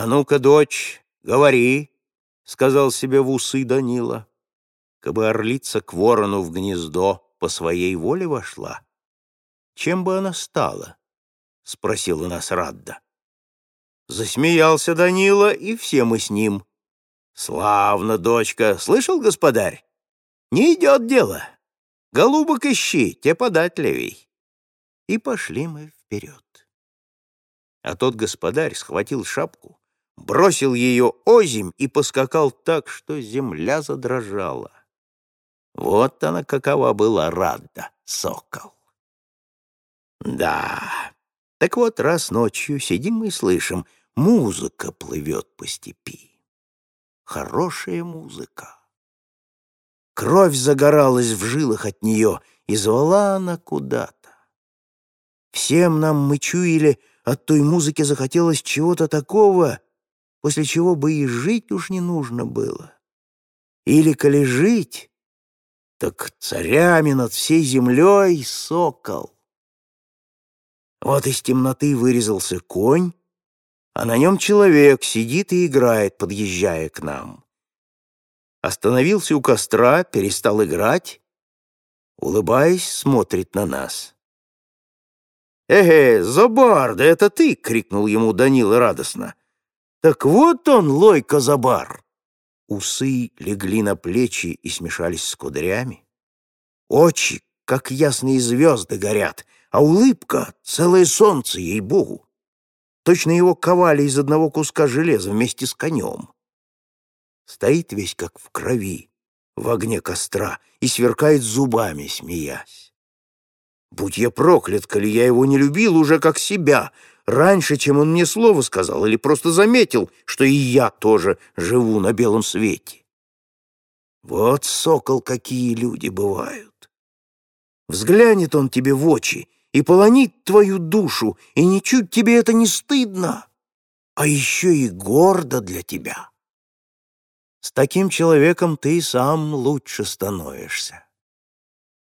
«А ну-ка, дочь, говори», — сказал себе в усы Данила. Кабы орлица к ворону в гнездо по своей воле вошла, чем бы она стала? — спросил у нас Радда. Засмеялся Данила, и все мы с ним. «Славно, дочка! Слышал, господарь? Не идет дело. Голубок ищи, те податливей». И пошли мы вперед. А тот господарь схватил шапку, бросил ее озимь и поскакал так, что земля задрожала. Вот она какова была рада, сокол. Да, так вот раз ночью сидим и слышим, музыка плывет по степи. Хорошая музыка. Кровь загоралась в жилах от нее, и звала она куда-то. Всем нам мы чуяли, от той музыки захотелось чего-то такого, после чего бы и жить уж не нужно было. Или, коли жить, так царями над всей землей сокол. Вот из темноты вырезался конь, а на нем человек сидит и играет, подъезжая к нам. Остановился у костра, перестал играть, улыбаясь, смотрит на нас. «Эге, Забар, это ты!» — крикнул ему Данила радостно. «Так вот он, Лойка Забар!» Усы легли на плечи и смешались с кудрями. Очи, как ясные звезды, горят, а улыбка — целое солнце, ей-богу. Точно его ковали из одного куска железа вместе с конем. Стоит весь как в крови, в огне костра, и сверкает зубами, смеясь. Будь я проклят, коли я его не любил уже как себя, раньше, чем он мне слово сказал, или просто заметил, что и я тоже живу на белом свете. Вот, сокол, какие люди бывают. Взглянет он тебе в очи и полонит твою душу, и ничуть тебе это не стыдно, а еще и гордо для тебя. С таким человеком ты сам лучше становишься.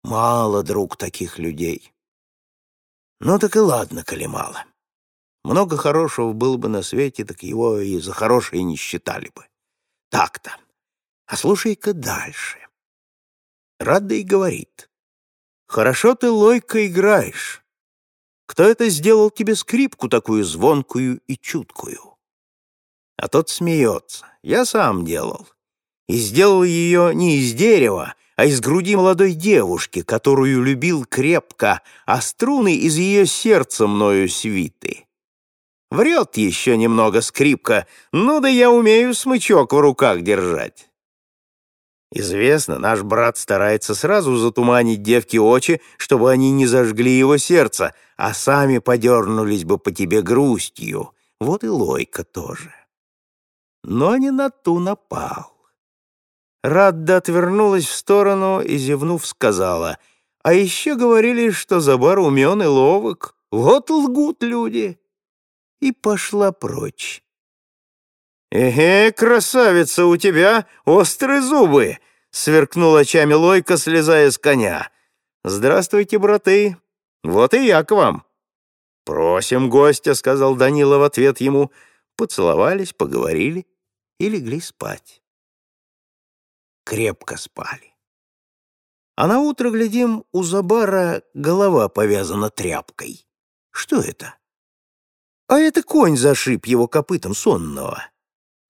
Мало, друг, таких людей. Ну так и ладно, коли мало. Много хорошего было бы на свете, так его и за хорошее не считали бы. Так-то. А слушай-ка дальше. Рада и говорит. Хорошо ты, Лойка, играешь. Кто это сделал тебе скрипку такую звонкую и чуткую? А тот смеется. Я сам делал. И сделал ее не из дерева, а из груди молодой девушки, которую любил крепко, а струны из ее сердца мною свиты. Врет еще немного скрипка, ну да я умею смычок в руках держать. Известно, наш брат старается сразу затуманить девке очи, чтобы они не зажгли его сердце, а сами подернулись бы по тебе грустью. Вот и Лойка тоже. Но не на ту напал. Радда отвернулась в сторону и, зевнув, сказала, «А еще говорили, что Забар умен и ловок. Вот лгут люди и пошла прочь. «Эге, красавица, у тебя острые зубы!» — сверкнул очами Лойка, слезая с коня. «Здравствуйте, браты! Вот и я к вам!» «Просим гостя», — сказал Данила в ответ ему. Поцеловались, поговорили и легли спать. Крепко спали. А на утро, глядим, у Забара голова повязана тряпкой. Что это? А это конь зашиб его копытом сонного.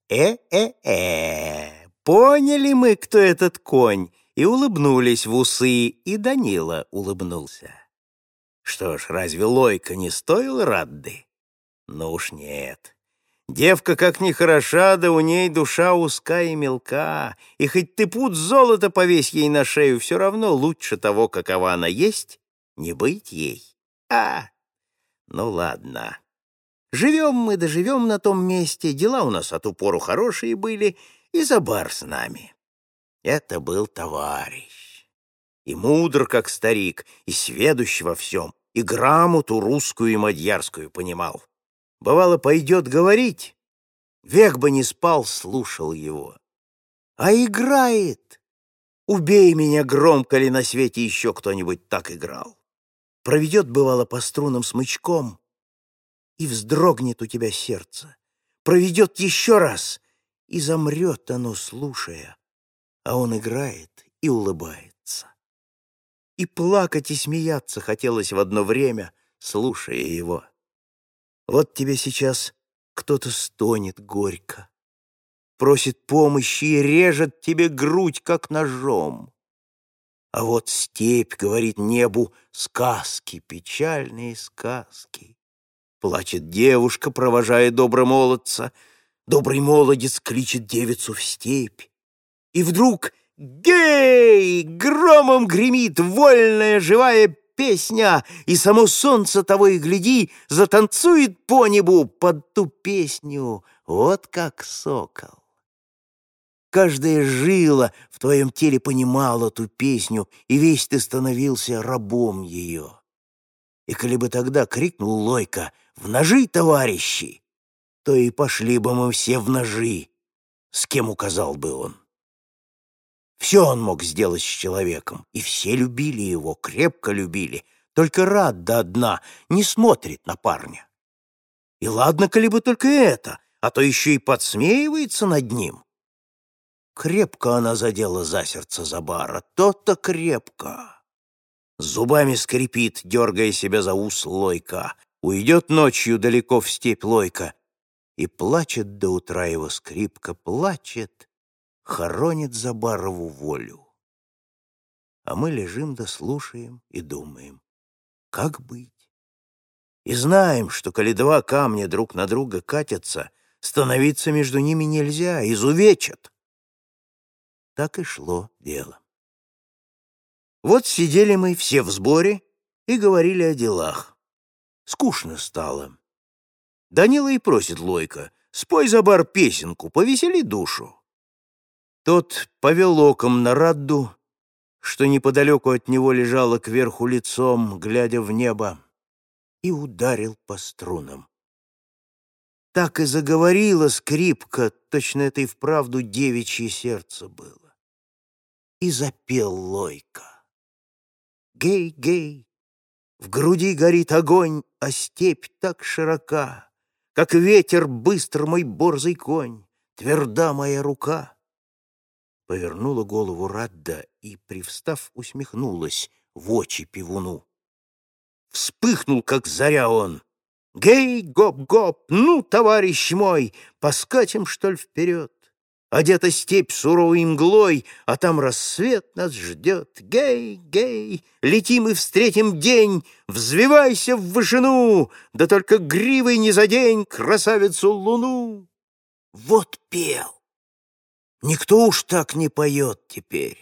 Э-э-э, поняли мы, кто этот конь, и улыбнулись в усы, и Данила улыбнулся. Что ж, разве Лойка не стоил Радды? Ну уж нет. Девка как ни хороша, да у ней душа узка и мелка, и хоть ты путь золота повесь ей на шею, все равно лучше того, какова она есть, не быть ей. А, ну ладно. Живем мы, доживем на том месте, дела у нас от упору хорошие были, и за бар с нами. Это был товарищ. И мудр, как старик, и сведущ во всем, и грамоту русскую и мадьярскую понимал. Бывало, пойдет говорить, век бы не спал, слушал его. А играет. Убей меня громко ли на свете еще кто-нибудь так играл. Проведет, бывало, по струнам смычком, и вздрогнет у тебя сердце. проведет еще раз, и замрет оно, слушая, а он играет и улыбается. И плакать и смеяться хотелось в одно время, слушая его. Вот тебе сейчас кто-то стонет горько, просит помощи и режет тебе грудь, как ножом. А вот степь говорит небу сказки, печальные сказки. Плачет девушка, провожая добромолодца. Добрый молодец кличет девицу в степь. И вдруг «Гей!» Громом гремит вольная живая песня, и само солнце того и гляди затанцует по небу под ту песню, вот как сокол. Каждая жила в твоем теле понимала ту песню, и весь ты становился рабом ее. И коли бы тогда крикнул Лойка «В ножи, товарищи!», то и пошли бы мы все в ножи, с кем указал бы он. Все он мог сделать с человеком, и все любили его, крепко любили. Только рад да одна не смотрит на парня. И ладно, коли бы только это, а то еще и подсмеивается над ним. Крепко она задела за сердце Забара, то-то крепко. Зубами скрипит, дергая себя за ус Лойка. Уйдет ночью далеко в степь Лойка. И плачет до утра его скрипка, плачет, хоронит Забарову волю. А мы лежим да слушаем и думаем, как быть? И знаем, что коли два камня друг на друга катятся, становиться между ними нельзя, изувечат. Так и шло дело. Вот сидели мы все в сборе и говорили о делах. Скучно стало. Данила и просит Лойка, спой за бар песенку, повесели душу. Тот повел оком на Радду, что неподалеку от него лежала кверху лицом, глядя в небо, и ударил по струнам. Так и заговорила скрипка, точно это и вправду девичье сердце было и запел Лойка. Гей, гей, в груди горит огонь, а степь так широка, Как ветер быстр мой борзый конь, тверда моя рука. Повернула голову Радда и, привстав, усмехнулась в очи пивуну. Вспыхнул, как заря он. «Гей, гоп-гоп, ну, товарищ мой, поскачем, что ли, вперед?» Одета степь суровой мглой, а там рассвет нас ждет. Гей, гей, летим и встретим день, взвивайся в вышину, да только гривой не задень красавицу луну. Вот пел. Никто уж так не поет теперь.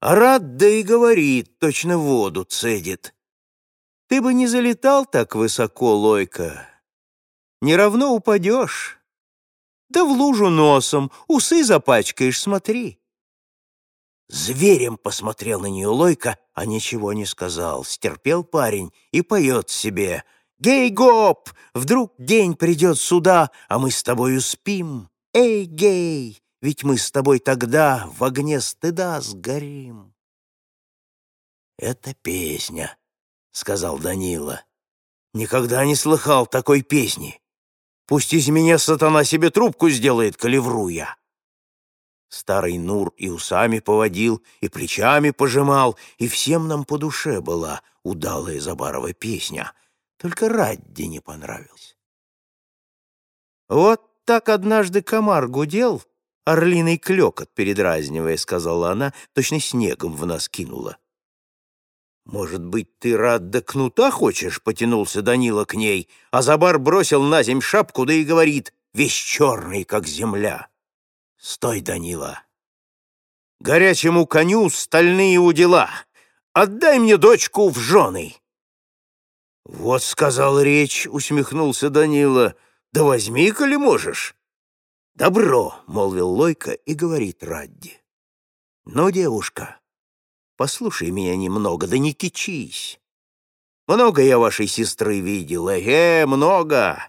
А рад да и говорит, точно воду цедит. Ты бы не залетал так высоко, Лойка. Не равно упадешь. Да в лужу носом, усы запачкаешь, смотри. Зверем посмотрел на нее Лойка, а ничего не сказал. Стерпел парень и поет себе. «Гей-гоп! Вдруг день придет сюда, а мы с тобою спим. Эй, гей! Ведь мы с тобой тогда в огне стыда сгорим». «Это песня», — сказал Данила. «Никогда не слыхал такой песни. Пусть из меня сатана себе трубку сделает, калевру я. Старый Нур и усами поводил, и плечами пожимал, и всем нам по душе была удалая Забарова песня. Только Радди не понравилась. «Вот так однажды комар гудел, орлиный клёкот передразнивая», — сказала она, точно снегом в нас кинула. «Может быть, ты рад до кнута хочешь?» — потянулся Данила к ней, а Забар бросил на земь шапку, да и говорит, весь черный, как земля. «Стой, Данила! Горячему коню стальные удила! Отдай мне дочку в жены!» «Вот сказал речь», — усмехнулся Данила, — «да возьми, коли можешь». «Добро», — молвил Лойка и говорит Радди. «Ну, девушка, Послушай меня немного, да не кичись. Много я вашей сестры видел, э, много,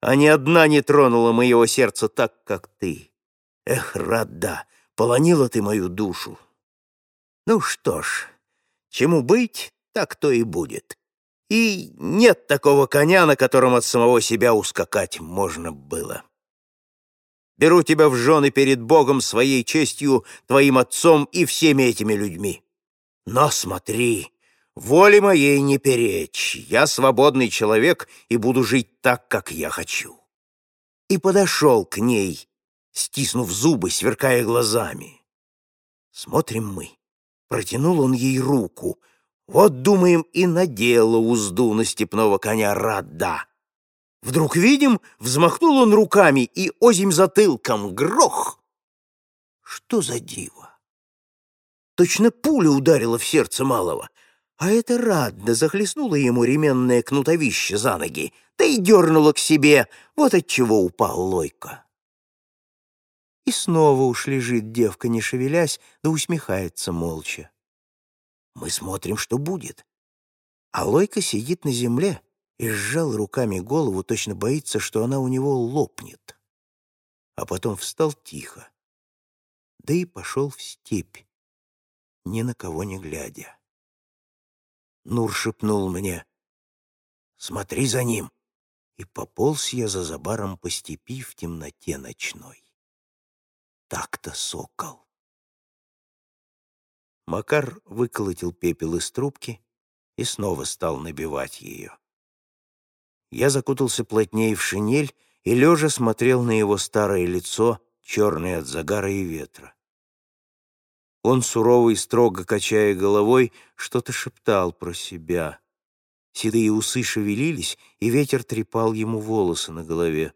а ни одна не тронула моего сердца так, как ты. Эх, рада, полонила ты мою душу. Ну что ж, чему быть, так то и будет. И нет такого коня, на котором от самого себя ускакать можно было. Беру тебя в жены перед Богом, своей честью, твоим отцом и всеми этими людьми. Но смотри, воле моей не перечь. Я свободный человек и буду жить так, как я хочу. И подошел к ней, стиснув зубы, сверкая глазами. Смотрим мы. Протянул он ей руку. Вот, думаем, и надела узду на степного коня Рада. Вдруг видим, взмахнул он руками и озим затылком грох. Что за диво? Точно пуля ударила в сердце малого. А это Радда захлестнула ему ременное кнутовище за ноги, да и дернула к себе, вот от чего упал Лойко. И снова уж лежит девка, не шевелясь, да усмехается молча. Мы смотрим, что будет. А Лойка сидит на земле и сжал руками голову, точно боится, что она у него лопнет. А потом встал тихо, да и пошел в степь, ни на кого не глядя. Нур шепнул мне, «Смотри за ним!» И пополз я за забаром по степи в темноте ночной. Так-то сокол. Макар выколотил пепел из трубки и снова стал набивать ее. Я закутался плотнее в шинель и, лежа, смотрел на его старое лицо, черное от загара и ветра. Он, суровый, строго качая головой, что-то шептал про себя. Седые усы шевелились, и ветер трепал ему волосы на голове.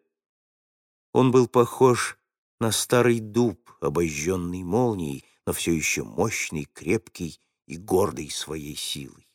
Он был похож на старый дуб, обожженный молнией, но все еще мощный, крепкий и гордый своей силой.